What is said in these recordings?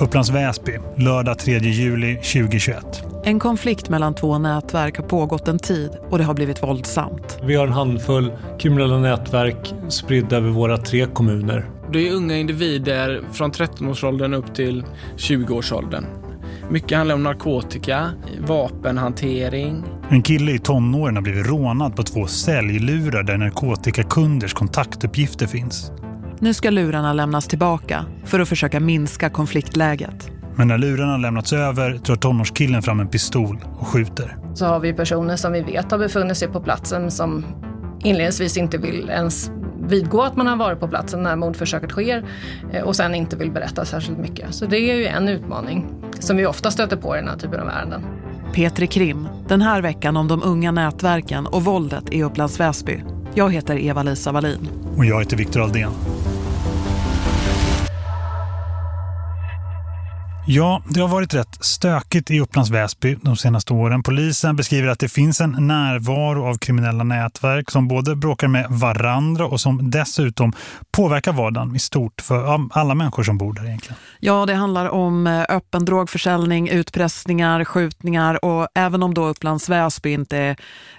Upplands Väsby, lördag 3 juli 2021. En konflikt mellan två nätverk har pågått en tid och det har blivit våldsamt. Vi har en handfull kriminella nätverk spridda över våra tre kommuner. Det är unga individer från 13-årsåldern upp till 20-årsåldern. Mycket handlar om narkotika, vapenhantering. En kille i tonåren har blivit rånad på två säljlurar där narkotikakunders kontaktuppgifter finns. Nu ska lurarna lämnas tillbaka för att försöka minska konfliktläget. Men när lurarna lämnats över drar tonårskillen fram en pistol och skjuter. Så har vi personer som vi vet har befunnit sig på platsen som inledningsvis inte vill ens vidgå att man har varit på platsen när mordförsöket sker eh, och sen inte vill berätta särskilt mycket. Så det är ju en utmaning som vi ofta stöter på i den här typen av ärenden. Petri Krim, den här veckan om de unga nätverken och våldet i Upplands Väsby. Jag heter Eva-Lisa Wallin. Och jag heter Viktor Aldén. Ja, det har varit rätt stökigt i Upplands Väsby de senaste åren. Polisen beskriver att det finns en närvaro av kriminella nätverk som både bråkar med varandra och som dessutom påverkar vardagen i stort för alla människor som bor där egentligen. Ja, det handlar om eh, öppen drogförsäljning, utpressningar, skjutningar och även om då Upplands Väsby inte är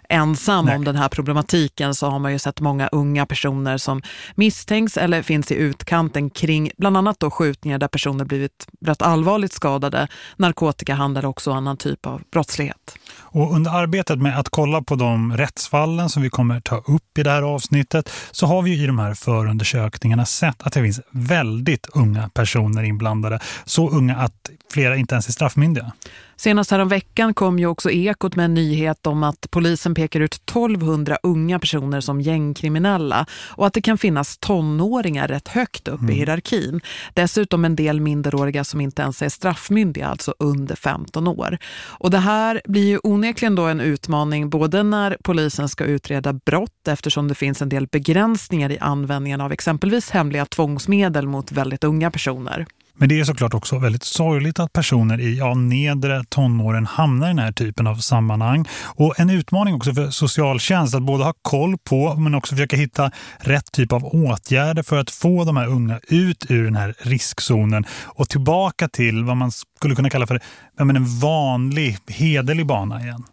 ensam Nej. om den här problematiken så har man ju sett många unga personer som misstänks eller finns i utkanten kring bland annat då skjutningar där personer blivit rätt allvarligt skadade, narkotikahandel och också annan typ av brottslighet. Och under arbetet med att kolla på de rättsfallen som vi kommer ta upp i det här avsnittet så har vi i de här förundersökningarna sett att det finns väldigt unga personer inblandade. Så unga att flera inte ens är straffmyndiga. Senast här om veckan kom ju också Ekot med en nyhet om att polisen pekar ut 1200 unga personer som gängkriminella och att det kan finnas tonåringar rätt högt upp mm. i hierarkin. Dessutom en del minderåriga som inte ens är straffmyndiga, alltså under 15 år. Och det här blir ju onekligen då en utmaning både när polisen ska utreda brott eftersom det finns en del begränsningar i användningen av exempelvis hemliga tvångsmedel mot väldigt unga personer. Men det är såklart också väldigt sorgligt att personer i ja, nedre tonåren hamnar i den här typen av sammanhang. Och en utmaning också för socialtjänst att både ha koll på men också försöka hitta rätt typ av åtgärder för att få de här unga ut ur den här riskzonen och tillbaka till vad man skulle kunna kalla för en vanlig, hederlig bana igen.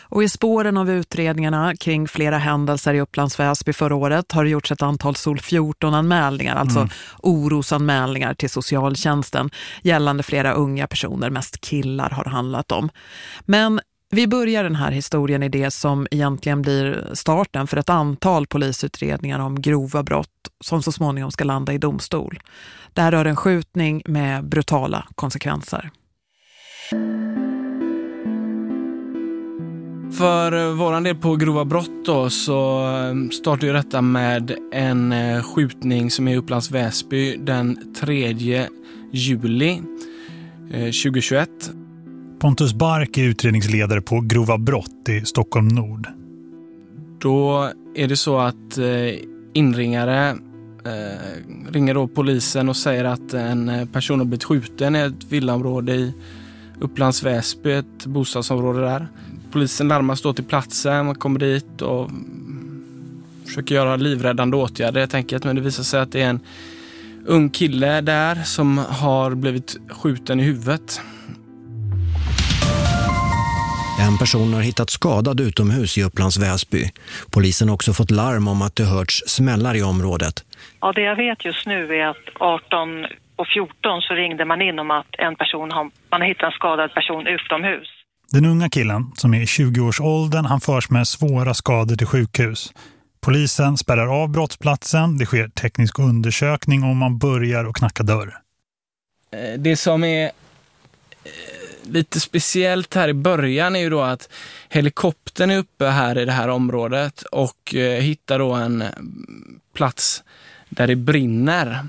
Och i spåren av utredningarna kring flera händelser i Upplands Väsby förra året har det gjorts ett antal SOL 14-anmälningar, alltså mm. orosanmälningar till socialtjänsten gällande flera unga personer, mest killar har handlat om. Men vi börjar den här historien i det som egentligen blir starten för ett antal polisutredningar om grova brott som så småningom ska landa i domstol. Det här rör en skjutning med brutala konsekvenser. För våran del på grova brott då, så ehm, startar ju detta med en eh, skjutning som är i Upplands Väsby den 3 juli 2021. Eh, Pontus Bark är utredningsledare på grova brott i Stockholm Nord. Då är det så att eh, inringare eh, ringer då polisen och säger att en person har blivit skjuten i ett villaområde i Upplands Väsby, ett bostadsområde där. Polisen larmas då till platsen, man kommer dit och försöker göra livräddande åtgärder helt enkelt. Men det visar sig att det är en ung kille där som har blivit skjuten i huvudet. En person har hittats skadad utomhus i Upplands Väsby. Polisen har också fått larm om att det hörts smällar i området. Ja, det jag vet just nu är att 18 och 14 så ringde man in om att en person har, man har hittat en skadad person utomhus. Den unga killen, som är i 20-årsåldern, han förs med svåra skador till sjukhus. Polisen spärrar av brottsplatsen, det sker teknisk undersökning och man börjar att knacka dörr. Eh, det som är eh, lite speciellt här i början är ju då att helikoptern är uppe här i det här området och eh, hittar då en plats där det brinner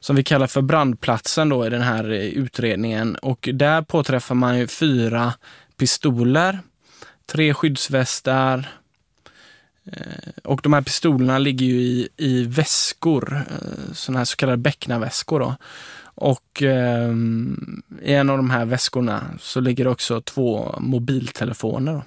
som vi kallar för brandplatsen då i den här utredningen och där påträffar man ju fyra pistoler, tre skyddsvästar eh, och de här pistolerna ligger ju i, i väskor, eh, sådana här så kallade bäcknaväskor. Då. Och eh, i en av de här väskorna så ligger det också två mobiltelefoner. Då.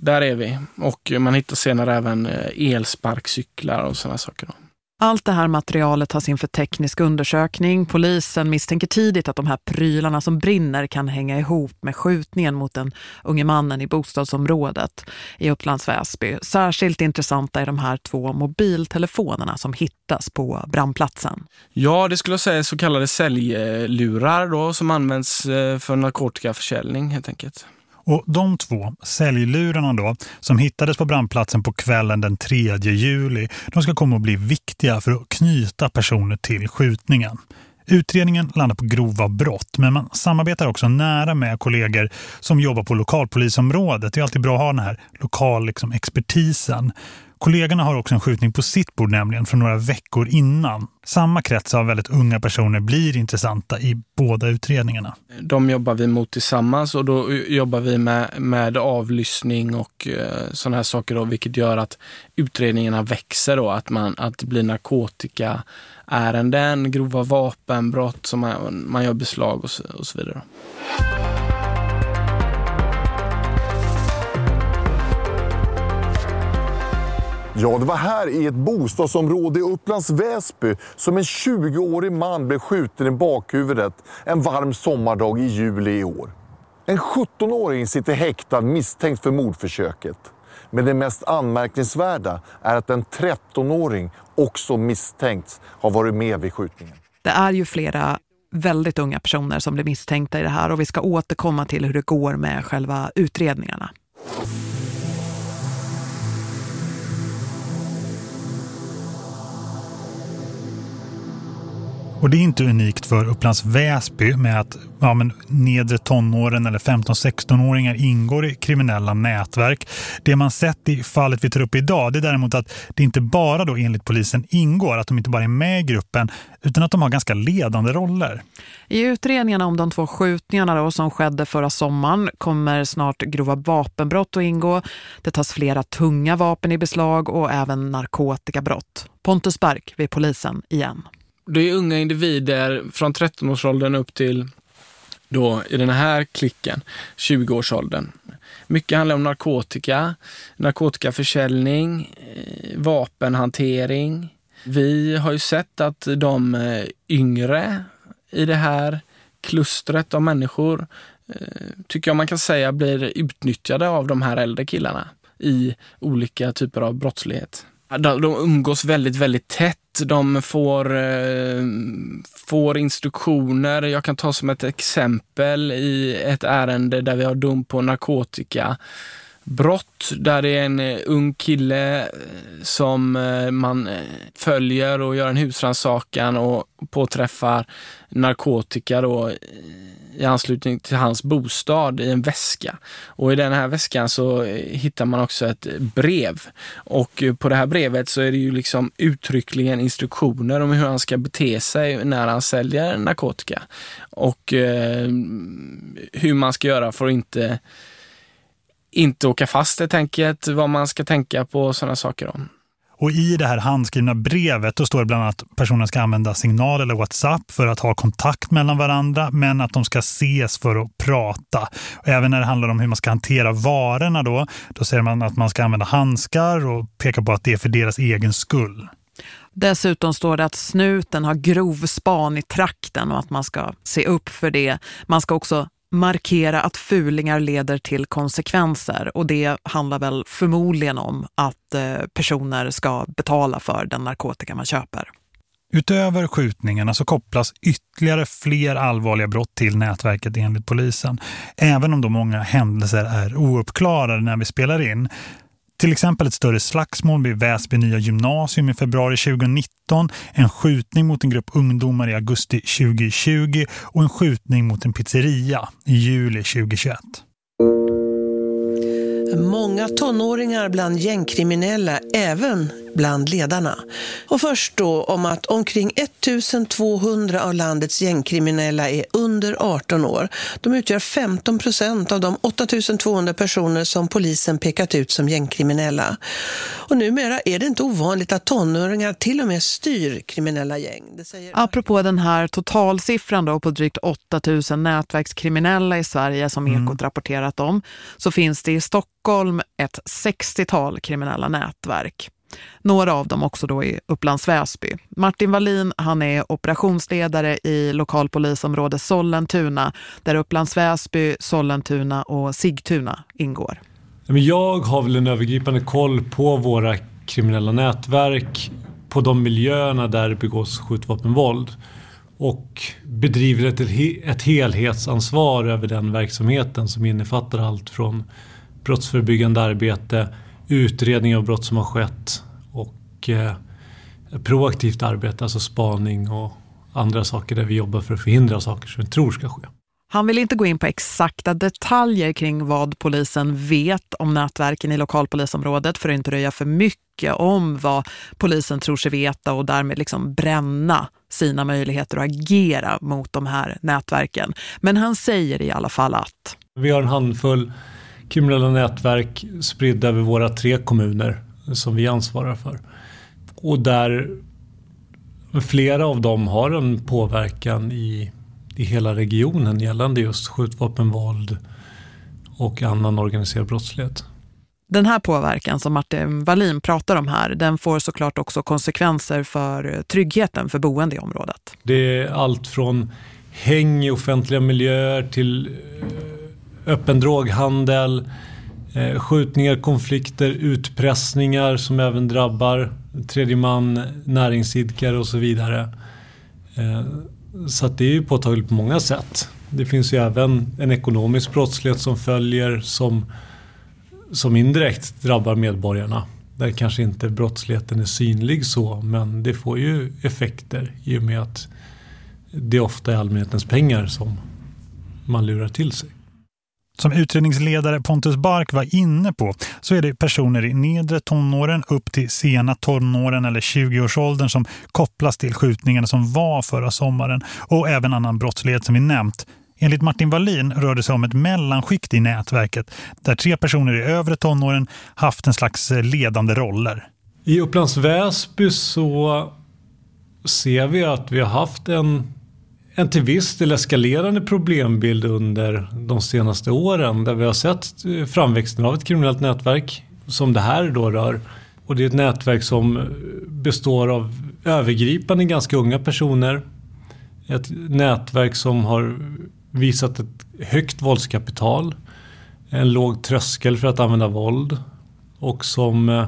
Där är vi. Och man hittar senare även eh, elsparkcyklar och sådana saker. Då. Allt det här materialet tas in för teknisk undersökning. Polisen misstänker tidigt att de här prylarna som brinner kan hänga ihop med skjutningen mot den unge mannen i bostadsområdet i Upplands Väsby. Särskilt intressanta är de här två mobiltelefonerna som hittas på brandplatsen. Ja, det skulle jag säga är så kallade säljlurar då, som används eh, för narkotikaförsäljning helt enkelt. Och de två säljlurarna då, som hittades på brandplatsen på kvällen den 3 juli, de ska komma att bli viktiga för att knyta personer till skjutningen. Utredningen landar på grova brott men man samarbetar också nära med kollegor som jobbar på lokalpolisområdet. Det är alltid bra att ha den här lokal liksom, expertisen. Kollegorna har också en skjutning på sitt bord nämligen från några veckor innan. Samma krets av väldigt unga personer blir intressanta i båda utredningarna. De jobbar vi mot tillsammans och då jobbar vi med, med avlyssning och eh, sådana här saker då, vilket gör att utredningarna växer då, att, man, att det blir narkotikaärenden, grova vapenbrott som man, man gör beslag och så, och så vidare. Ja, det var här i ett bostadsområde i Upplands Väsby som en 20-årig man blev skjuten i bakhuvudet en varm sommardag i juli i år. En 17-åring sitter häktad misstänkt för mordförsöket. Men det mest anmärkningsvärda är att en 13-åring också misstänkts ha varit med vid skjutningen. Det är ju flera väldigt unga personer som blir misstänkta i det här och vi ska återkomma till hur det går med själva utredningarna. Och det är inte unikt för Upplands Väsby med att ja, men nedre tonåren eller 15-16-åringar ingår i kriminella nätverk. Det man sett i fallet vi tar upp idag det är däremot att det inte bara då enligt polisen ingår, att de inte bara är med i gruppen utan att de har ganska ledande roller. I utredningarna om de två skjutningarna då, som skedde förra sommaren kommer snart grova vapenbrott att ingå. Det tas flera tunga vapen i beslag och även narkotikabrott. Pontus Bark vid polisen igen det är unga individer från 13-årsåldern upp till då i den här klicken, 20-årsåldern. Mycket handlar om narkotika, narkotikaförsäljning, eh, vapenhantering. Vi har ju sett att de eh, yngre i det här klustret av människor eh, tycker jag man kan säga blir utnyttjade av de här äldre killarna i olika typer av brottslighet. De, umgås väldigt, väldigt tätt. De får, eh, får instruktioner. Jag kan ta som ett exempel i ett ärende där vi har dom på narkotika brott där det är en eh, ung kille eh, som eh, man följer och gör en husrannsakan och påträffar narkotika då i anslutning till hans bostad i en väska. Och i den här väskan så hittar man också ett brev. Och på det här brevet så är det ju liksom uttryckligen instruktioner om hur han ska bete sig när han säljer narkotika. Och eh, hur man ska göra för att inte, inte åka fast helt enkelt, vad man ska tänka på sådana saker. Om. Och i det här handskrivna brevet då står det bland annat att personen ska använda signal eller WhatsApp för att ha kontakt mellan varandra men att de ska ses för att prata. Och även när det handlar om hur man ska hantera varorna då, då säger man att man ska använda handskar och pekar på att det är för deras egen skull. Dessutom står det att snuten har grov span i trakten och att man ska se upp för det. Man ska också markera att fulingar leder till konsekvenser och det handlar väl förmodligen om att eh, personer ska betala för den narkotika man köper. Utöver skjutningarna så kopplas ytterligare fler allvarliga brott till nätverket enligt polisen. Även om då många händelser är ouppklarade när vi spelar in. Till exempel ett större slagsmål vid Väsby nya gymnasium i februari 2019, en skjutning mot en grupp ungdomar i augusti 2020 och en skjutning mot en pizzeria i juli 2021. Många tonåringar bland gängkriminella, även bland ledarna. Och först då om att omkring 1200 av landets gängkriminella är under 18 år. De utgör 15 procent av de 8200 personer som polisen pekat ut som gängkriminella. Och numera är det inte ovanligt att tonåringar till och med styr kriminella gäng. Det säger... Apropå den här totalsiffran då på drygt 8000 nätverkskriminella i Sverige som mm. Ekot rapporterat om så finns det i Stockholm ett 60-tal kriminella nätverk. Några av dem också då i Upplands Väsby. Martin Wallin han är operationsledare i lokalpolisområde Sollentuna där Upplands Väsby, Sollentuna och Sigtuna ingår. Jag har väl en övergripande koll på våra kriminella nätverk, på de miljöerna där det begås skjutvapenvåld och bedriver ett, ett helhetsansvar över den verksamheten som innefattar allt från brottsförebyggande arbete, utredning av brott som har skett och eh, proaktivt arbete, alltså spaning och andra saker där vi jobbar för att förhindra saker som vi tror ska ske. Han vill inte gå in på exakta detaljer kring vad polisen vet om nätverken i lokalpolisområdet för att inte röja för mycket om vad polisen tror sig veta och därmed liksom bränna sina möjligheter att agera mot de här nätverken. Men han säger i alla fall att... Vi har en handfull kriminella nätverk spridda över våra tre kommuner som vi ansvarar för. Och där flera av dem har en påverkan i i hela regionen gällande just skjutvapenvåld och annan organiserad brottslighet. Den här påverkan som Martin Wallin pratar om här, den får såklart också konsekvenser för tryggheten för boende i området. Det är allt från häng i offentliga miljöer till öppen droghandel, eh, skjutningar, konflikter, utpressningar som även drabbar tredje man, näringsidkare och så vidare. Eh, så det är ju påtagligt på många sätt. Det finns ju även en ekonomisk brottslighet som följer som, som indirekt drabbar medborgarna. Där kanske inte brottsligheten är synlig så men det får ju effekter i och med att det ofta är allmänhetens pengar som man lurar till sig. Som utredningsledare Pontus Bark var inne på så är det personer i nedre tonåren upp till sena tonåren eller 20-årsåldern som kopplas till skjutningarna som var förra sommaren och även annan brottslighet som vi nämnt. Enligt Martin Wallin rör det sig om ett mellanskikt i nätverket där tre personer i övre tonåren haft en slags ledande roller. I Upplands Väsby så ser vi att vi har haft en en till viss del eskalerande problembild under de senaste åren där vi har sett eh, framväxten av ett kriminellt nätverk som det här då rör. Och det är ett nätverk som eh, består av övergripande ganska unga personer. Ett nätverk som har visat ett högt våldskapital, en låg tröskel för att använda våld och som eh,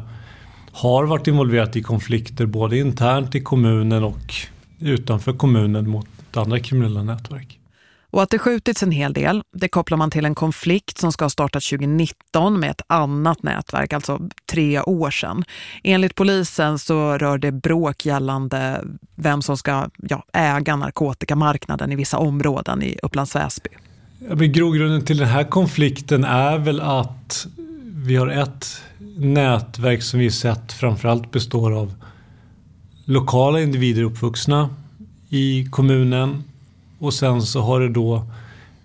har varit involverat i konflikter både internt i kommunen och utanför kommunen mot andra kriminella nätverk. Och att det skjutits en hel del, det kopplar man till en konflikt som ska ha startat 2019 med ett annat nätverk, alltså tre år sedan. Enligt polisen så rör det bråk gällande vem som ska ja, äga narkotikamarknaden i vissa områden i Upplands Väsby. Ja, grogrunden till den här konflikten är väl att vi har ett nätverk som vi sett framförallt består av lokala individer uppvuxna i kommunen och sen så har det då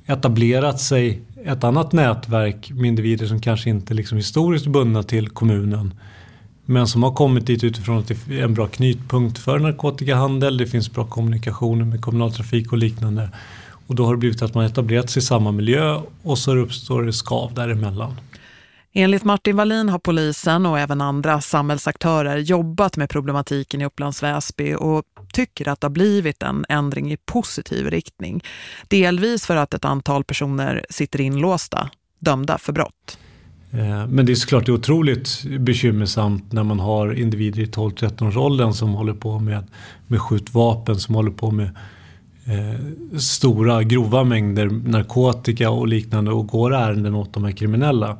etablerat sig ett annat nätverk med individer som kanske inte liksom historiskt bundna till kommunen men som har kommit dit utifrån att det är en bra knytpunkt för narkotikahandel. Det finns bra kommunikationer med kommunaltrafik och liknande. Och då har det blivit att man etablerat sig i samma miljö och så uppstår det skav däremellan. Enligt Martin Wallin har polisen och även andra samhällsaktörer jobbat med problematiken i Upplands Väsby och tycker att det har blivit en ändring i positiv riktning. Delvis för att ett antal personer sitter inlåsta, dömda för brott. Eh, men det är såklart det är otroligt bekymmersamt när man har individer i 12-13-årsåldern som håller på med, med skjutvapen, som håller på med eh, stora grova mängder narkotika och liknande och går ärenden åt de här kriminella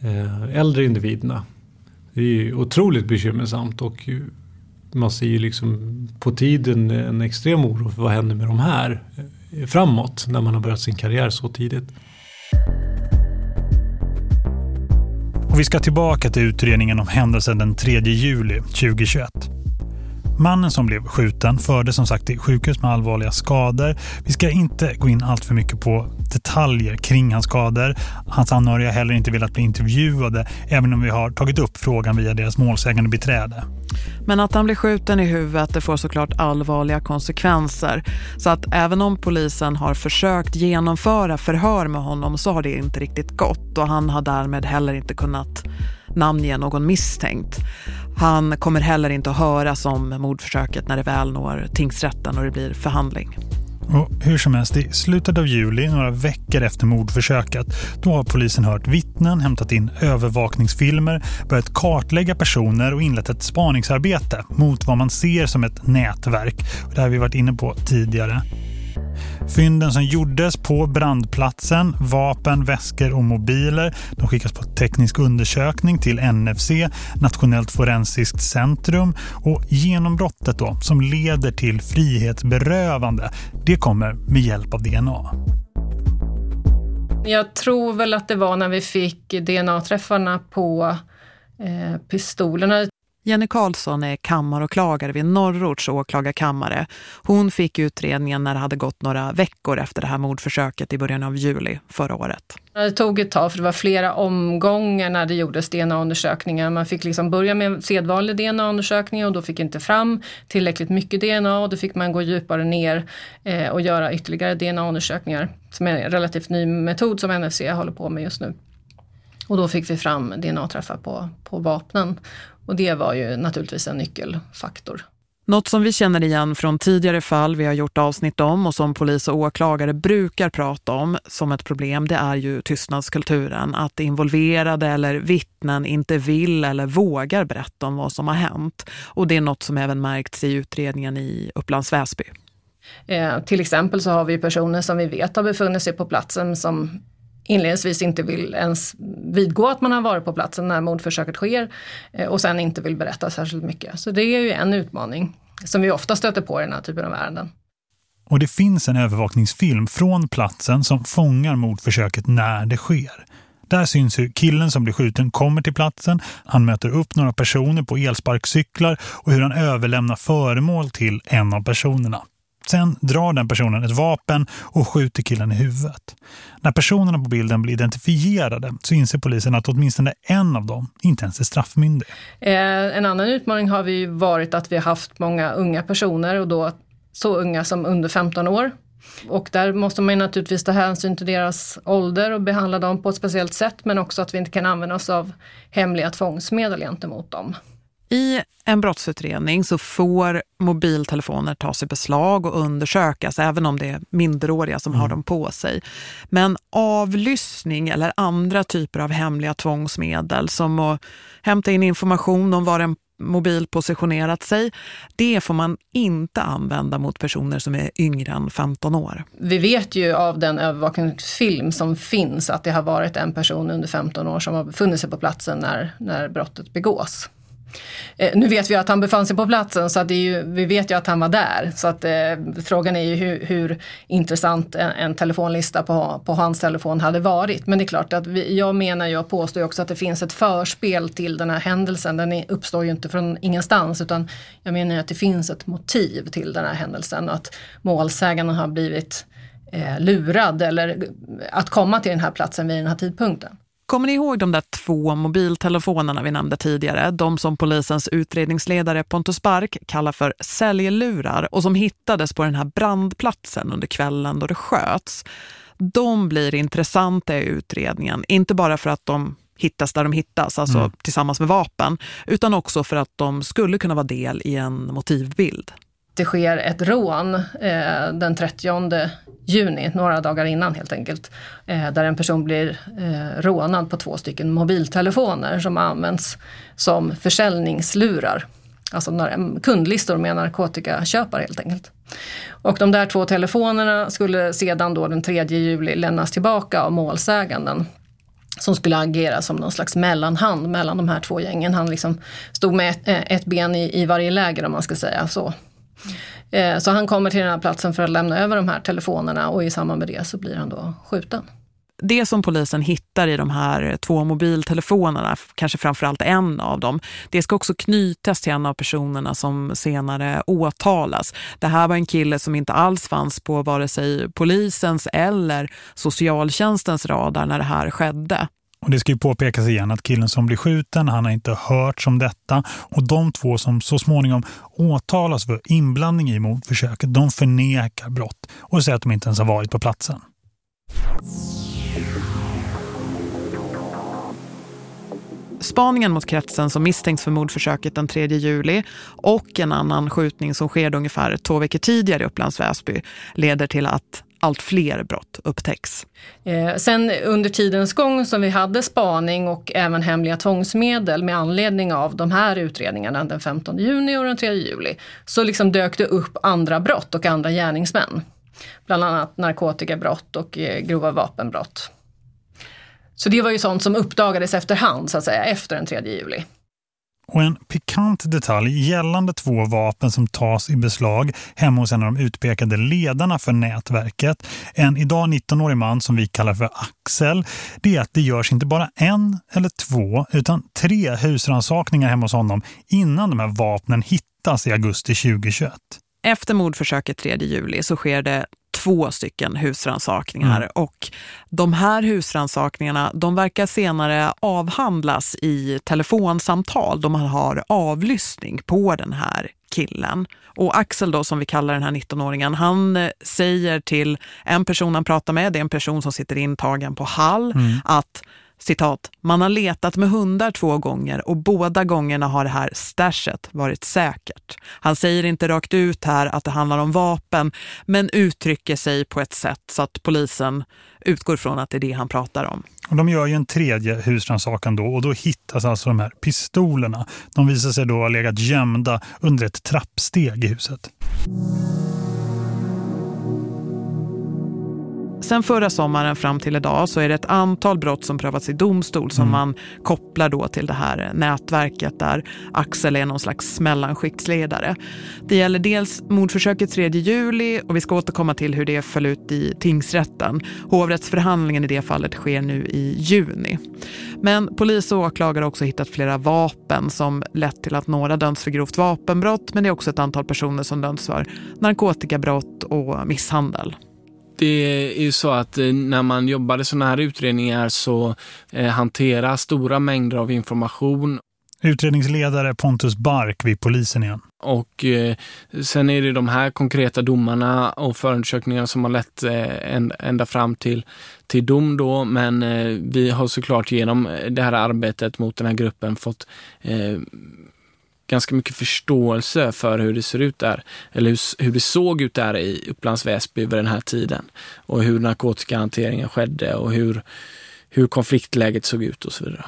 eh, äldre individerna. Det är otroligt bekymmersamt och man ser ju liksom på tiden en extrem oro för vad händer med de här eh, framåt när man har börjat sin karriär så tidigt. Och vi ska tillbaka till utredningen om händelsen den 3 juli 2021. Mannen som blev skjuten fördes som sagt till sjukhus med allvarliga skador. Vi ska inte gå in allt för mycket på detaljer kring hans skador. Hans anhöriga heller inte velat bli intervjuade även om vi har tagit upp frågan via deras målsägande beträde. Men att han blir skjuten i huvudet det får såklart allvarliga konsekvenser. Så att även om polisen har försökt genomföra förhör med honom så har det inte riktigt gått. Och han har därmed heller inte kunnat namnge någon misstänkt. Han kommer heller inte att höras om mordförsöket när det väl når tingsrätten och det blir förhandling. Och hur som helst, i slutet av juli, några veckor efter mordförsöket, då har polisen hört vittnen, hämtat in övervakningsfilmer, börjat kartlägga personer och inlett ett spaningsarbete mot vad man ser som ett nätverk. Och det har vi varit inne på tidigare. Fynden som gjordes på brandplatsen, vapen, väskor och mobiler, de skickas på teknisk undersökning till NFC, Nationellt forensiskt centrum och genombrottet då som leder till frihetsberövande, det kommer med hjälp av DNA. Jag tror väl att det var när vi fick DNA-träffarna på eh, pistolerna Jenny Karlsson är kammaråklagare vid Norrorts åklagarkammare. Hon fick utredningen när det hade gått några veckor efter det här mordförsöket i början av juli förra året. Det tog ett tag för det var flera omgångar när det gjordes DNA-undersökningar. Man fick liksom börja med sedvanlig DNA-undersökning och då fick inte fram tillräckligt mycket DNA och då fick man gå djupare ner eh, och göra ytterligare DNA-undersökningar som är en relativt ny metod som NFC håller på med just nu. Och då fick vi fram DNA-träffar på, på vapnen. Och det var ju naturligtvis en nyckelfaktor. Något som vi känner igen från tidigare fall vi har gjort avsnitt om och som polis och åklagare brukar prata om som ett problem det är ju tystnadskulturen. Att involverade eller vittnen inte vill eller vågar berätta om vad som har hänt. Och det är något som även märkts i utredningen i Upplands Väsby. Eh, till exempel så har vi personer som vi vet har befunnit sig på platsen som inledningsvis inte vill ens vidgå att man har varit på platsen när mordförsöket sker eh, och sen inte vill berätta särskilt mycket. Så det är ju en utmaning som vi ofta stöter på i den här typen av ärenden. Och det finns en övervakningsfilm från platsen som fångar mordförsöket när det sker. Där syns hur killen som blir skjuten kommer till platsen, han möter upp några personer på elsparkcyklar och hur han överlämnar föremål till en av personerna. Sen drar den personen ett vapen och skjuter killen i huvudet. När personerna på bilden blir identifierade så inser polisen att åtminstone en av dem inte ens är straffmyndig. Eh, en annan utmaning har vi varit att vi har haft många unga personer och då så unga som under 15 år. Och där måste man naturligtvis ta hänsyn till deras ålder och behandla dem på ett speciellt sätt men också att vi inte kan använda oss av hemliga tvångsmedel gentemot dem. I en brottsutredning så får mobiltelefoner tas i beslag och undersökas även om det är minderåriga som mm. har dem på sig. Men avlyssning eller andra typer av hemliga tvångsmedel som att hämta in information om var en mobil positionerat sig, det får man inte använda mot personer som är yngre än 15 år. Vi vet ju av den övervakningsfilm som finns att det har varit en person under 15 år som har befunnit sig på platsen när, när brottet begås. Eh, nu vet vi att han befann sig på platsen så att ju, vi vet ju att han var där. Så att, eh, frågan är ju hur, hur intressant en, en, telefonlista på, på hans telefon hade varit. Men det är klart att vi, jag menar, jag påstår också att det finns ett förspel till den här händelsen. Den är, uppstår ju inte från ingenstans utan jag menar att det finns ett motiv till den här händelsen. och Att målsäganden har blivit eh, lurad eller att komma till den här platsen vid den här tidpunkten. Kommer ni ihåg de där två mobiltelefonerna vi nämnde tidigare? De som polisens utredningsledare Pontus Bark kallar för säljlurar och som hittades på den här brandplatsen under kvällen då det sköts. De blir intressanta i utredningen, inte bara för att de hittas där de hittas, alltså mm. tillsammans med vapen, utan också för att de skulle kunna vara del i en motivbild det sker ett rån eh, den 30 juni, några dagar innan helt enkelt, eh, där en person blir eh, rånad på två stycken mobiltelefoner som används som försäljningslurar. Alltså kundlistor med narkotikaköpare helt enkelt. Och de där två telefonerna skulle sedan då den 3 juli lämnas tillbaka av målsäganden som skulle agera som någon slags mellanhand mellan de här två gängen. Han liksom stod med ett, eh, ett ben i, i varje läger om man ska säga så. Eh, så han kommer till den här platsen för att lämna över de här telefonerna och i samband med det så blir han då skjuten. Det som polisen hittar i de här två mobiltelefonerna, kanske framförallt en av dem, det ska också knytas till en av personerna som senare åtalas. Det här var en kille som inte alls fanns på vare sig polisens eller socialtjänstens radar när det här skedde. Och det ska ju påpekas igen att killen som blir skjuten, han har inte hört om detta. Och de två som så småningom åtalas för inblandning i mordförsöket, de förnekar brott och säger att de inte ens har varit på platsen. Spaningen mot kretsen som misstänks för mordförsöket den 3 juli och en annan skjutning som sker ungefär två veckor tidigare i Upplands Väsby leder till att allt fler brott upptäcks. Eh, sen under tidens gång som vi hade spaning och även hemliga tvångsmedel med anledning av de här utredningarna den 15 juni och den 3 juli så liksom dök det upp andra brott och andra gärningsmän. Bland annat narkotikabrott och eh, grova vapenbrott. Så det var ju sånt som uppdagades efterhand så att säga efter den 3 juli. Och en pikant detalj gällande två vapen som tas i beslag hemma hos en av de utpekade ledarna för nätverket. En idag 19-årig man som vi kallar för Axel. Det är att det görs inte bara en eller två utan tre husransakningar hemma hos honom innan de här vapnen hittas i augusti 2021. Efter mordförsöket 3 juli så sker det två stycken husransakningar mm. och de här husransakningarna de verkar senare avhandlas i telefonsamtal då man har avlyssning på den här killen. Och Axel då som vi kallar den här 19-åringen, han eh, säger till en person han pratar med, det är en person som sitter intagen på Hall, mm. att citat, man har letat med hundar två gånger och båda gångerna har det här stashet varit säkert. Han säger inte rakt ut här att det handlar om vapen men uttrycker sig på ett sätt så att polisen utgår från att det är det han pratar om. Och de gör ju en tredje husrannsakan då och då hittas alltså de här pistolerna. De visar sig då ha legat gömda under ett trappsteg i huset. Sen förra sommaren fram till idag så är det ett antal brott som prövats i domstol som mm. man kopplar då till det här nätverket där Axel är någon slags mellanskiktsledare. Det gäller dels mordförsöket 3 juli och vi ska återkomma till hur det föll ut i tingsrätten. Hovrättsförhandlingen i det fallet sker nu i juni. Men polis och åklagare har också hittat flera vapen som lett till att några döms för grovt vapenbrott men det är också ett antal personer som döms för narkotikabrott och misshandel det är ju så att eh, när man jobbar i sådana här utredningar så eh, hanteras stora mängder av information. Utredningsledare Pontus Bark vid polisen igen. Och eh, sen är det de här konkreta domarna och förundersökningarna som har lett eh, ända fram till, till dom då. Men eh, vi har såklart genom det här arbetet mot den här gruppen fått eh, ganska mycket förståelse för hur det ser ut där, eller hur, hur det såg ut där i Upplands Väsby vid den här tiden och hur narkotikahanteringen skedde och hur, hur konfliktläget såg ut och så vidare.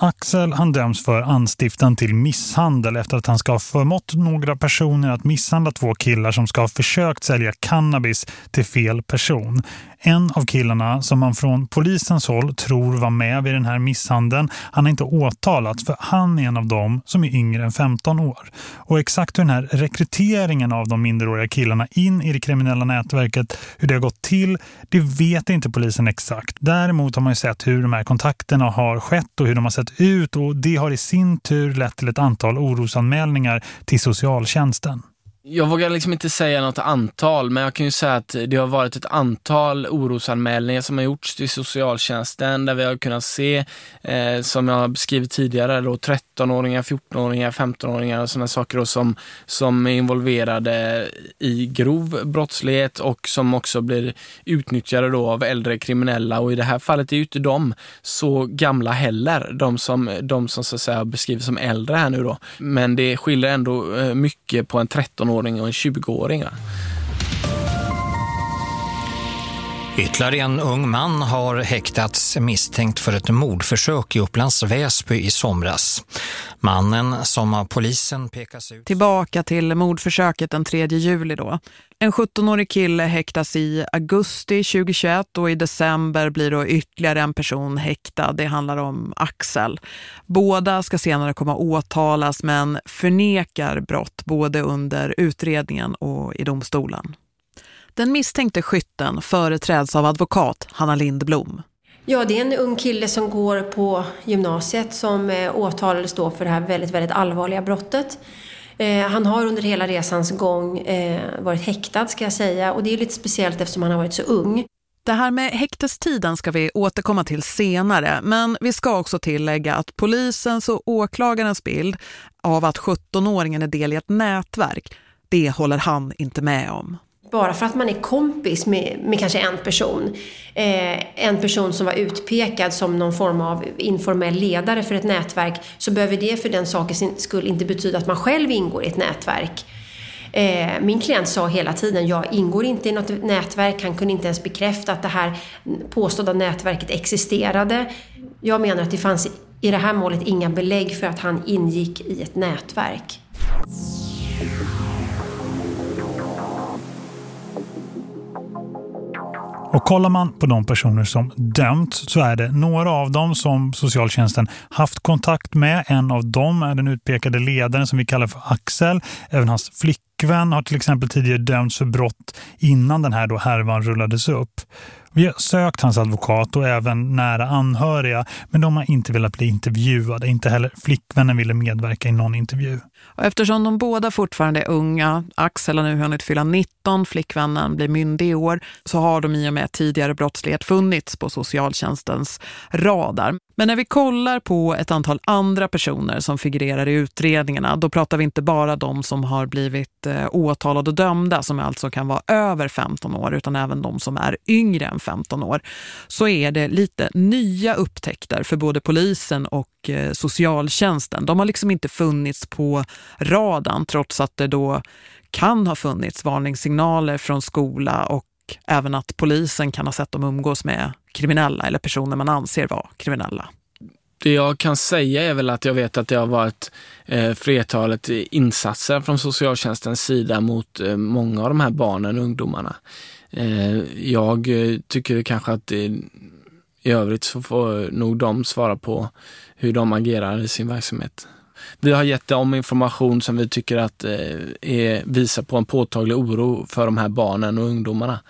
Axel han döms för anstiftan till misshandel efter att han ska ha förmått några personer att misshandla två killar som ska ha försökt sälja cannabis till fel person. En av killarna som man från polisens håll tror var med vid den här misshandeln, han har inte åtalats för han är en av dem som är yngre än 15 år. Och exakt hur den här rekryteringen av de minderåriga killarna in i det kriminella nätverket, hur det har gått till, det vet inte polisen exakt. Däremot har man ju sett hur de här kontakterna har skett och hur de har sett ut och det har i sin tur lett till ett antal orosanmälningar till socialtjänsten. Jag vågar liksom inte säga något antal, men jag kan ju säga att det har varit ett antal orosanmälningar som har gjorts till socialtjänsten där vi har kunnat se, eh, som jag har beskrivit tidigare, då 13-åringar, 14-åringar, 15-åringar och sådana saker då, som, som är involverade i grov brottslighet och som också blir utnyttjade då av äldre kriminella och i det här fallet är ju inte de så gamla heller, de som, de som så att säga beskrivs som äldre här nu då. Men det skiljer ändå eh, mycket på en 13-åring 15-åring och en 20-åring. Ytterligare en ung man har häktats misstänkt för ett mordförsök i Upplands Väsby i somras. Mannen som av polisen pekas ut... Tillbaka till mordförsöket den 3 juli då. En 17-årig kille häktas i augusti 2021 och i december blir då ytterligare en person häktad. Det handlar om Axel. Båda ska senare komma åtalas men förnekar brott både under utredningen och i domstolen. Den misstänkte skytten företräds av advokat Hanna Lindblom. Ja, det är en ung kille som går på gymnasiet som eh, åtalades då för det här väldigt, väldigt allvarliga brottet. Eh, han har under hela resans gång eh, varit häktad ska jag säga och det är lite speciellt eftersom han har varit så ung. Det här med häktestiden ska vi återkomma till senare men vi ska också tillägga att polisens och åklagarens bild av att 17-åringen är del i ett nätverk, det håller han inte med om bara för att man är kompis med, med kanske en person, eh, en person som var utpekad som någon form av informell ledare för ett nätverk, så behöver det för den sakens skull inte betyda att man själv ingår i ett nätverk. Eh, min klient sa hela tiden, jag ingår inte i något nätverk, han kunde inte ens bekräfta att det här påstådda nätverket existerade. Jag menar att det fanns i det här målet inga belägg för att han ingick i ett nätverk. Och kollar man på de personer som dömts så är det några av dem som socialtjänsten haft kontakt med. En av dem är den utpekade ledaren som vi kallar för Axel. Även hans flickvän har till exempel tidigare dömts för brott innan den här då härvan rullades upp. Vi har sökt hans advokat och även nära anhöriga men de har inte velat bli intervjuade. Inte heller flickvännen ville medverka i någon intervju. Och eftersom de båda fortfarande är unga, Axel har nu hunnit fylla 19, flickvännen blir myndig i år, så har de i och med tidigare brottslighet funnits på socialtjänstens radar. Men när vi kollar på ett antal andra personer som figurerar i utredningarna, då pratar vi inte bara de som har blivit eh, åtalade och dömda, som alltså kan vara över 15 år, utan även de som är yngre än 15 år. Så är det lite nya upptäckter för både polisen och eh, socialtjänsten. De har liksom inte funnits på radarn trots att det då kan ha funnits varningssignaler från skola och även att polisen kan ha sett dem umgås med kriminella eller personer man anser vara kriminella. Det jag kan säga är väl att jag vet att det har varit eh, flertalet insatser från socialtjänstens sida mot eh, många av de här barnen och ungdomarna. Eh, jag eh, tycker kanske att det, i övrigt så får nog de svara på hur de agerar i sin verksamhet. Vi har gett dem information som vi tycker att eh, är, visar på en påtaglig oro för de här barnen och ungdomarna.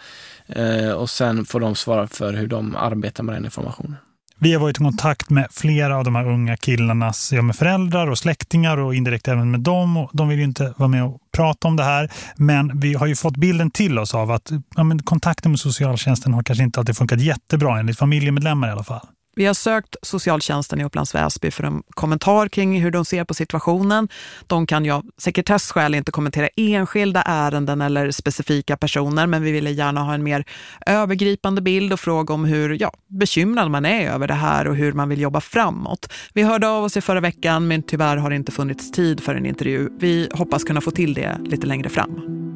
Eh, och sen får de svara för hur de arbetar med den informationen. Vi har varit i kontakt med flera av de här unga killarnas ja, med föräldrar och släktingar och indirekt även med dem. Och de vill ju inte vara med och prata om det här. Men vi har ju fått bilden till oss av att ja, men kontakten med socialtjänsten har kanske inte alltid funkat jättebra enligt familjemedlemmar i alla fall. Vi har sökt socialtjänsten i Upplands Väsby för en kommentar kring hur de ser på situationen. De kan ju av sekretessskäl inte kommentera enskilda ärenden eller specifika personer men vi ville gärna ha en mer övergripande bild och fråga om hur ja, bekymrad man är över det här och hur man vill jobba framåt. Vi hörde av oss i förra veckan men tyvärr har det inte funnits tid för en intervju. Vi hoppas kunna få till det lite längre fram.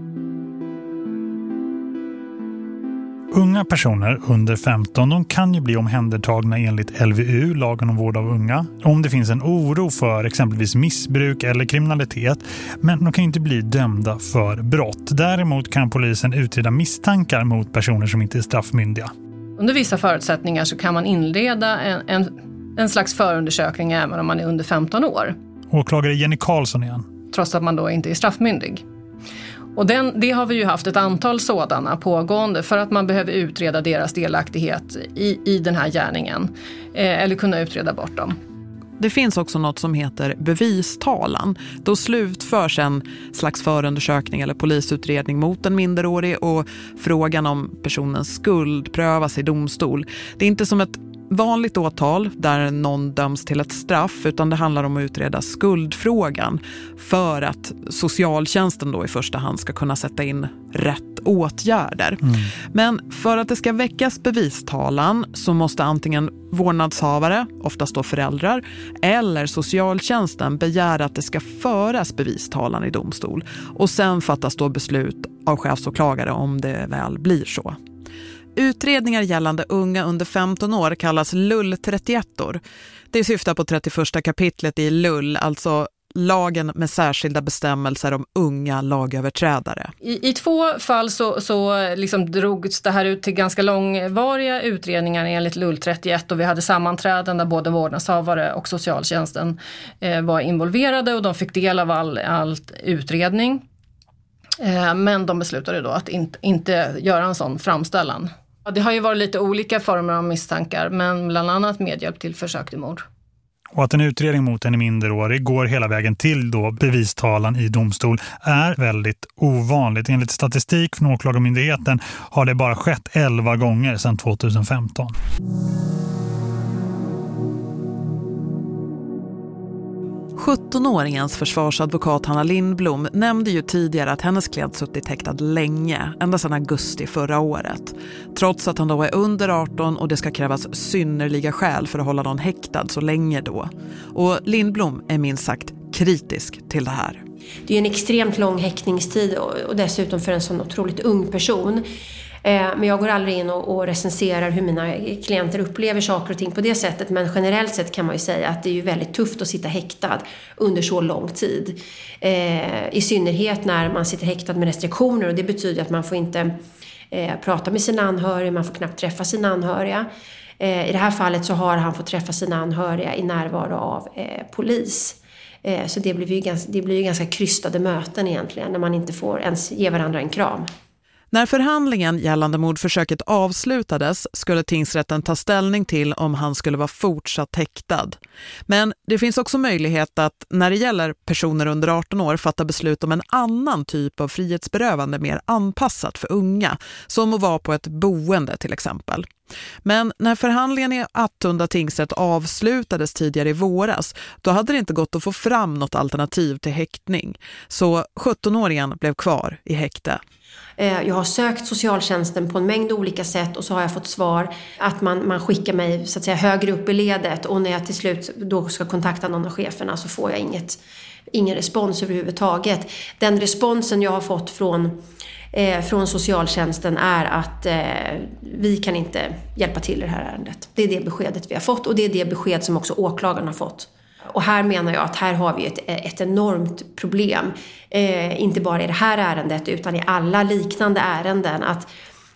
Unga personer under 15 de kan ju bli omhändertagna enligt LVU, lagen om vård av unga, om det finns en oro för exempelvis missbruk eller kriminalitet. Men de kan inte bli dömda för brott. Däremot kan polisen utreda misstankar mot personer som inte är straffmyndiga. Under vissa förutsättningar så kan man inleda en, en, en slags förundersökning även om man är under 15 år. Åklagare Jenny Karlsson igen. Trots att man då inte är straffmyndig. Och den, det har vi ju haft ett antal sådana pågående för att man behöver utreda deras delaktighet i, i den här gärningen. Eh, eller kunna utreda bort dem. Det finns också något som heter bevistalan. Då slutförs en slags förundersökning eller polisutredning mot en minderårig och frågan om personens skuld prövas i domstol. Det är inte som ett vanligt åtal där någon döms till ett straff utan det handlar om att utreda skuldfrågan för att socialtjänsten då i första hand ska kunna sätta in rätt åtgärder. Mm. Men för att det ska väckas bevistalan så måste antingen vårdnadshavare, oftast då föräldrar, eller socialtjänsten begära att det ska föras bevistalan i domstol. Och sen fattas då beslut av chefsåklagare om det väl blir så. Utredningar gällande unga under 15 år kallas LUL 31 -or. Det syftar på 31 kapitlet i LUL, alltså lagen med särskilda bestämmelser om unga lagöverträdare. I, i två fall så, så liksom drogs det här ut till ganska långvariga utredningar enligt LUL 31 och vi hade sammanträden där både vårdnadshavare och socialtjänsten eh, var involverade och de fick del av all, all utredning. Eh, men de beslutade då att inte, inte göra en sån framställan. Det har ju varit lite olika former av misstankar men bland annat medhjälp till försök till mord. Och att en utredning mot en minderårig går hela vägen till då bevistalan i domstol är väldigt ovanligt. Enligt statistik från åklagarmyndigheten har det bara skett 11 gånger sedan 2015. 17-åringens försvarsadvokat Hanna Lindblom nämnde ju tidigare att hennes klient suttit häktad länge, ända sedan augusti förra året. Trots att han då är under 18 och det ska krävas synnerliga skäl för att hålla någon häktad så länge då. Och Lindblom är minst sagt kritisk till det här. Det är en extremt lång häktningstid och dessutom för en sån otroligt ung person. Eh, men jag går aldrig in och recenserar hur mina klienter upplever saker och ting på det sättet. Men generellt sett kan man ju säga att det är ju väldigt tufft att sitta häktad under så lång tid. Eh, I synnerhet när man sitter häktad med restriktioner och det betyder att man får inte eh, prata med sina anhöriga, man får knappt träffa sina anhöriga. I det här fallet så har han fått träffa sina anhöriga i närvaro av polis. Så det blir, ju ganska, det blir ju ganska krystade möten egentligen när man inte får ens ge varandra en kram. När förhandlingen gällande mordförsöket avslutades skulle tingsrätten ta ställning till om han skulle vara fortsatt häktad. Men det finns också möjlighet att när det gäller personer under 18 år fatta beslut om en annan typ av frihetsberövande mer anpassat för unga, som att vara på ett boende till exempel. Men när förhandlingen i Attunda tingsrätt avslutades tidigare i våras, då hade det inte gått att få fram något alternativ till häktning. Så 17-åringen blev kvar i häkte. Eh, jag har sökt socialtjänsten på en mängd olika sätt och så har jag fått svar att man, man skickar mig så att säga högre upp i ledet och när jag till slut då ska kontakta någon av cheferna så får jag inget, ingen respons överhuvudtaget. Den responsen jag har fått från eh, från socialtjänsten är att eh, vi kan inte hjälpa till i det här ärendet. Det är det beskedet vi har fått och det är det besked som också åklagaren har fått. Och här menar jag att här har vi ett, ett enormt problem. Eh, inte bara i det här ärendet utan i alla liknande ärenden. Att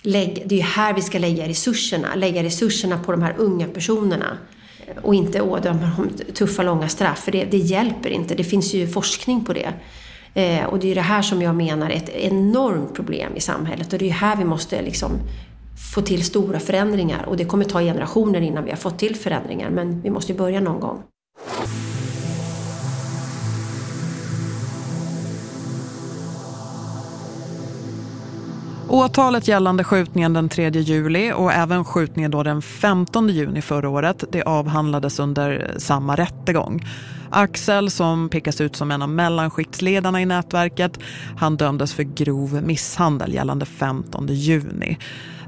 lägga, det är ju här vi ska lägga resurserna. Lägga resurserna på de här unga personerna. Och inte ådöma dem tuffa, långa straff. För det, det hjälper inte. Det finns ju forskning på det. Eh, och det är det här som jag menar är ett enormt problem i samhället. Och det är här vi måste liksom få till stora förändringar. Och det kommer ta generationer innan vi har fått till förändringar. Men vi måste ju börja någon gång. Åtalet gällande skjutningen den 3 juli och även skjutningen då den 15 juni förra året, det avhandlades under samma rättegång. Axel som pekas ut som en av mellanskiktsledarna i nätverket, han dömdes för grov misshandel gällande 15 juni.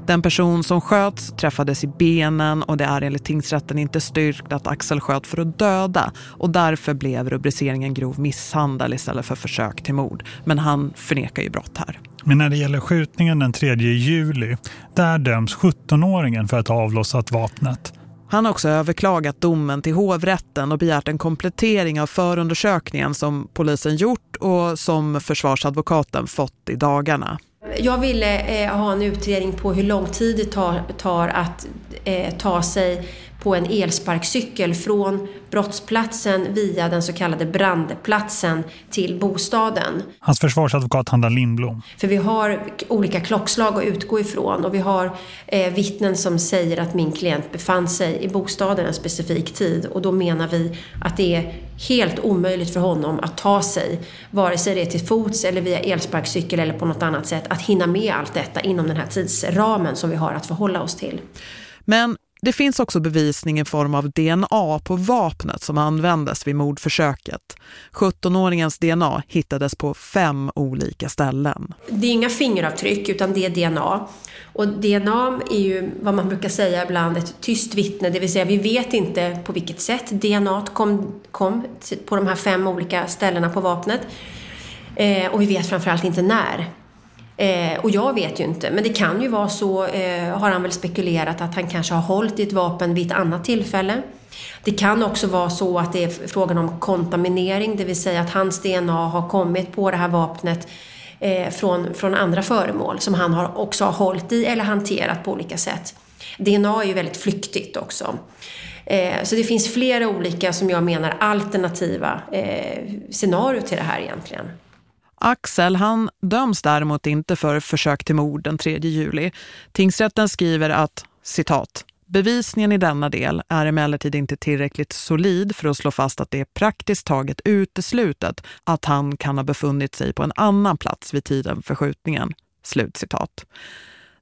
Den person som sköts träffades i benen och det är enligt tingsrätten inte styrkt att Axel sköt för att döda och därför blev rubriceringen grov misshandel istället för försök till mord. Men han förnekar ju brott här. Men när det gäller skjutningen den 3 juli, där döms 17-åringen för att ha avlossat vapnet. Han har också överklagat domen till hovrätten och begärt en komplettering av förundersökningen som polisen gjort och som försvarsadvokaten fått i dagarna. Jag ville eh, ha en utredning på hur lång tid det tar, tar att eh, ta sig på en elsparkcykel från brottsplatsen via den så kallade brandplatsen till bostaden. Hans försvarsadvokat Hanna Lindblom. För vi har olika klockslag att utgå ifrån och vi har eh, vittnen som säger att min klient befann sig i bostaden en specifik tid och då menar vi att det är helt omöjligt för honom att ta sig, vare sig det är till fots eller via elsparkcykel eller på något annat sätt, att hinna med allt detta inom den här tidsramen som vi har att förhålla oss till. Men det finns också bevisning i form av DNA på vapnet som användes vid mordförsöket. 17-åringens DNA hittades på fem olika ställen. Det är inga fingeravtryck utan det är DNA. Och DNA är ju vad man brukar säga ibland ett tyst vittne, det vill säga vi vet inte på vilket sätt DNA kom, kom på de här fem olika ställena på vapnet. Eh, och vi vet framförallt inte när. Eh, och jag vet ju inte, men det kan ju vara så, eh, har han väl spekulerat, att han kanske har hållit i ett vapen vid ett annat tillfälle. Det kan också vara så att det är frågan om kontaminering, det vill säga att hans DNA har kommit på det här vapnet eh, från, från andra föremål som han har också har hållit i eller hanterat på olika sätt. DNA är ju väldigt flyktigt också. Eh, så det finns flera olika, som jag menar, alternativa eh, scenarier till det här egentligen. Axel han döms däremot inte för försök till mord den 3 juli. Tingsrätten skriver att, citat, Bevisningen i denna del är emellertid inte tillräckligt solid för att slå fast att det är praktiskt taget uteslutet att han kan ha befunnit sig på en annan plats vid tiden för skjutningen. Slutcitat.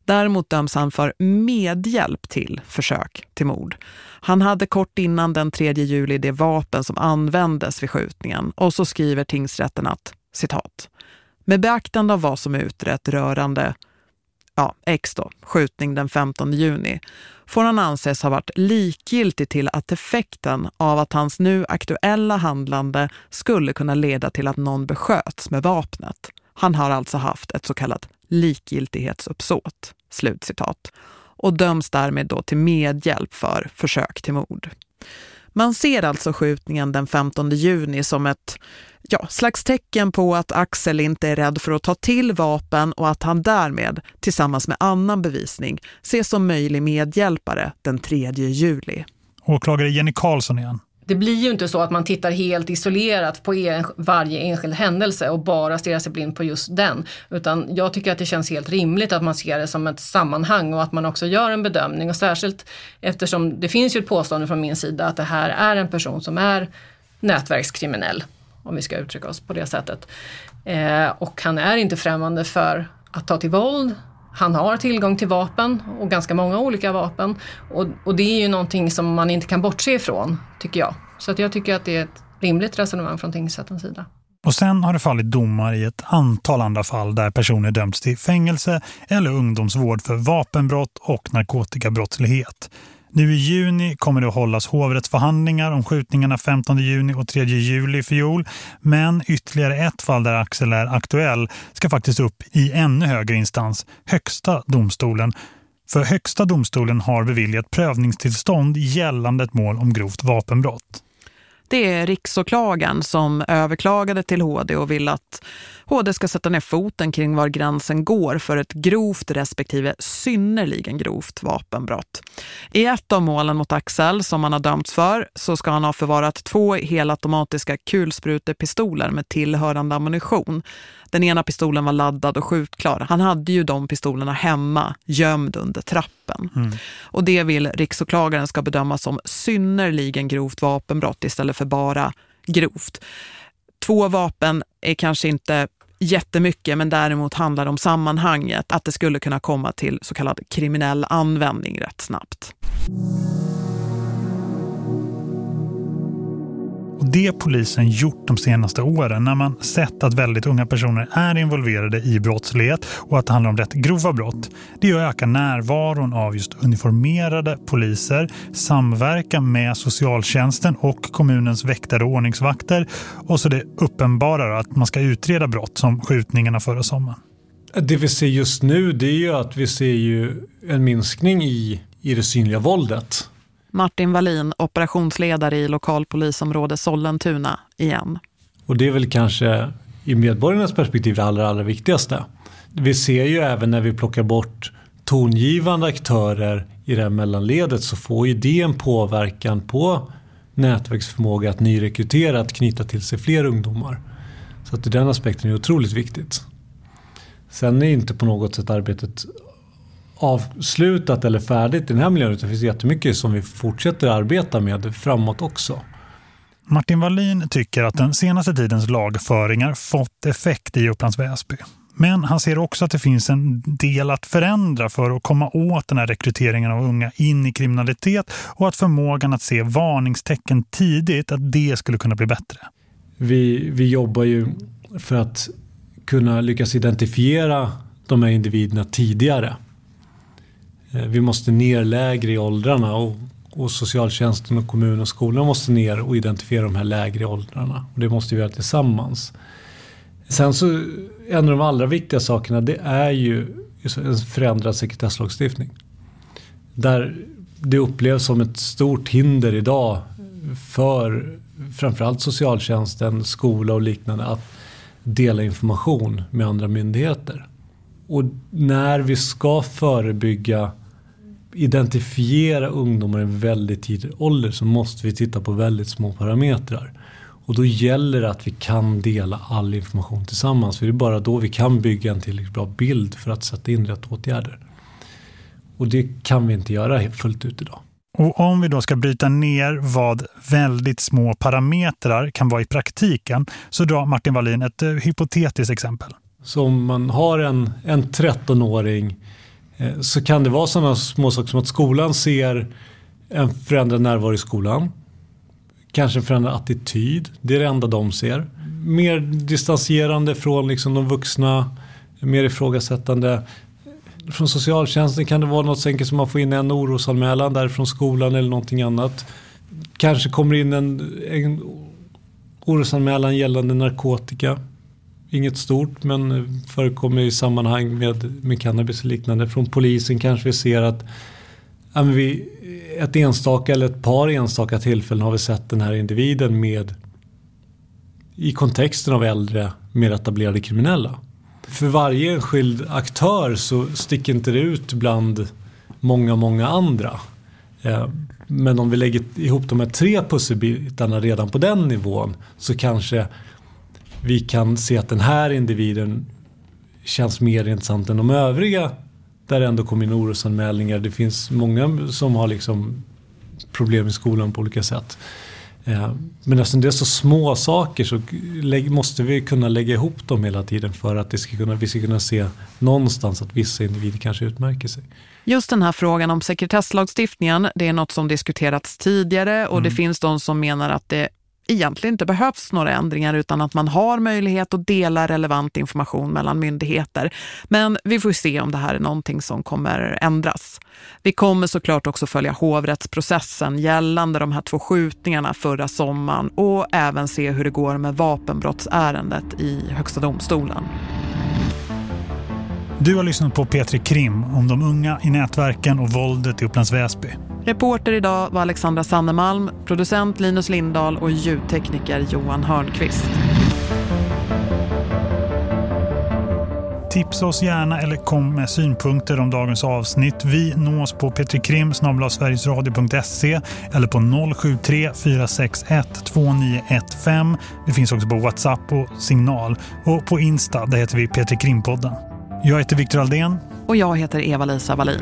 Däremot döms han för medhjälp till försök till mord. Han hade kort innan den 3 juli det vapen som användes vid skjutningen och så skriver tingsrätten att, citat, med beaktande av vad som är utrett rörande ja, X då, skjutning den 15 juni, får han anses ha varit likgiltig till att effekten av att hans nu aktuella handlande skulle kunna leda till att någon besköts med vapnet. Han har alltså haft ett så kallat likgiltighetsuppsåt. Slutcitat. Och döms därmed då till medhjälp för försök till mord. Man ser alltså skjutningen den 15 juni som ett ja, slags tecken på att Axel inte är rädd för att ta till vapen och att han därmed, tillsammans med annan bevisning, ses som möjlig medhjälpare den 3 juli. Åklagare Jenny Karlsson igen. Det blir ju inte så att man tittar helt isolerat på en, varje enskild händelse och bara stirrar sig blind på just den. Utan jag tycker att det känns helt rimligt att man ser det som ett sammanhang och att man också gör en bedömning. Och särskilt eftersom det finns ju ett påstående från min sida att det här är en person som är nätverkskriminell om vi ska uttrycka oss på det sättet. Eh, och han är inte främmande för att ta till våld. Han har tillgång till vapen och ganska många olika vapen. Och, och det är ju någonting som man inte kan bortse ifrån, tycker jag. Så att jag tycker att det är ett rimligt resonemang från tingsrättens sida. Och sen har det fallit domar i ett antal andra fall där personer dömts till fängelse eller ungdomsvård för vapenbrott och narkotikabrottslighet. Nu i juni kommer det att hållas hovrättsförhandlingar om skjutningarna 15 juni och 3 juli i fjol. Men ytterligare ett fall där Axel är aktuell ska faktiskt upp i ännu högre instans, högsta domstolen. För högsta domstolen har beviljat prövningstillstånd gällande ett mål om grovt vapenbrott. Det är riksåklagaren som överklagade till HD och vill att HD ska sätta ner foten kring var gränsen går för ett grovt respektive synnerligen grovt vapenbrott. I ett av målen mot Axel som han har dömts för så ska han ha förvarat två helautomatiska kulsprutepistoler med tillhörande ammunition. Den ena pistolen var laddad och skjutklar. Han hade ju de pistolerna hemma, gömd under trappen. Mm. Och det vill riksåklagaren ska bedömas som synnerligen grovt vapenbrott istället för bara grovt. Två vapen är kanske inte jättemycket men däremot handlar det om sammanhanget att det skulle kunna komma till så kallad kriminell användning rätt snabbt. Och det polisen gjort de senaste åren när man sett att väldigt unga personer är involverade i brottslighet och att det handlar om rätt grova brott. Det gör öka närvaron av just uniformerade poliser, samverka med socialtjänsten och kommunens väktare och ordningsvakter och så det uppenbarar att man ska utreda brott som skjutningarna förra sommaren. Det vi ser just nu det är ju att vi ser ju en minskning i, i det synliga våldet. Martin Wallin, operationsledare i lokalpolisområde Sollentuna igen. Och det är väl kanske i medborgarnas perspektiv det allra, allra viktigaste. Vi ser ju även när vi plockar bort tongivande aktörer i det här mellanledet så får ju det en påverkan på nätverksförmåga att nyrekrytera, att knyta till sig fler ungdomar. Så att den aspekten är otroligt viktigt. Sen är inte på något sätt arbetet avslutat eller färdigt i den här miljön utan det finns jättemycket som vi fortsätter arbeta med framåt också. Martin Wallin tycker att den senaste tidens lagföringar fått effekt i Upplands Väsby. Men han ser också att det finns en del att förändra för att komma åt den här rekryteringen av unga in i kriminalitet och att förmågan att se varningstecken tidigt, att det skulle kunna bli bättre. Vi, vi jobbar ju för att kunna lyckas identifiera de här individerna tidigare. Eh, vi måste ner lägre i åldrarna och, och socialtjänsten och kommunen och skolan måste ner och identifiera de här lägre åldrarna. Och det måste vi göra tillsammans. Sen så, en av de allra viktiga sakerna det är ju en förändrad sekretesslagstiftning. Där det upplevs som ett stort hinder idag för framförallt socialtjänsten, skola och liknande att dela information med andra myndigheter. Och när vi ska förebygga, identifiera ungdomar i väldigt tidig ålder så måste vi titta på väldigt små parametrar. Och då gäller det att vi kan dela all information tillsammans. För det är bara då vi kan bygga en tillräckligt bra bild för att sätta in rätt åtgärder. Och det kan vi inte göra fullt ut idag. Och om vi då ska bryta ner vad väldigt små parametrar kan vara i praktiken så drar Martin Wallin ett eh, hypotetiskt exempel. Så om man har en, en 13-åring Eh, Eh, så kan det vara sådana små saker som att skolan ser en förändrad närvaro i skolan. Kanske en förändrad attityd. Det är det enda de ser. Mer distanserande från liksom de vuxna. Mer ifrågasättande. Från socialtjänsten kan det vara något så enkelt som man får in en orosanmälan därifrån skolan eller någonting annat. Kanske kommer in en, en orosanmälan gällande narkotika. Inget stort men förekommer i sammanhang med, med cannabis och liknande. Från polisen kanske vi ser att ja, vi, ett enstaka eller ett par enstaka tillfällen har vi sett den här individen med i kontexten av äldre mer etablerade kriminella. För varje enskild aktör så sticker inte det ut bland många, många andra. Eh, men om vi lägger ihop de här tre pusselbitarna redan på den nivån så kanske vi kan se att den här individen känns mer intressant än de övriga där det ändå kommer in orosanmälningar. Det finns många som har liksom problem i skolan på olika sätt. Eh, men eftersom det är så små saker så måste vi kunna lägga ihop dem hela tiden för att det ska kunna, vi ska kunna se någonstans att vissa individer kanske utmärker sig. Just den här frågan om sekretesslagstiftningen, det är något som diskuterats tidigare och mm. det finns de som menar att det egentligen inte behövs några ändringar utan att man har möjlighet att dela relevant information mellan myndigheter. Men vi får se om det här är någonting som kommer ändras. Vi kommer såklart också följa hovrättsprocessen gällande de här två skjutningarna förra sommaren och även se hur det går med vapenbrottsärendet i Högsta domstolen. Du har lyssnat på Petri Krim om de unga i nätverken och våldet i Upplands Väsby. Reporter idag var Alexandra Sannemalm, producent Linus Lindahl och ljudtekniker Johan Hörnqvist. Tipsa oss gärna eller kom med synpunkter om dagens avsnitt. Vi nås på petrikrim sverigesradio.se eller på 073 461 2915. Vi finns också på WhatsApp och Signal. Och på Insta, där heter vi Petrikrimpodden. Jag heter Viktor Aldén. Och jag heter Eva-Lisa Wallin.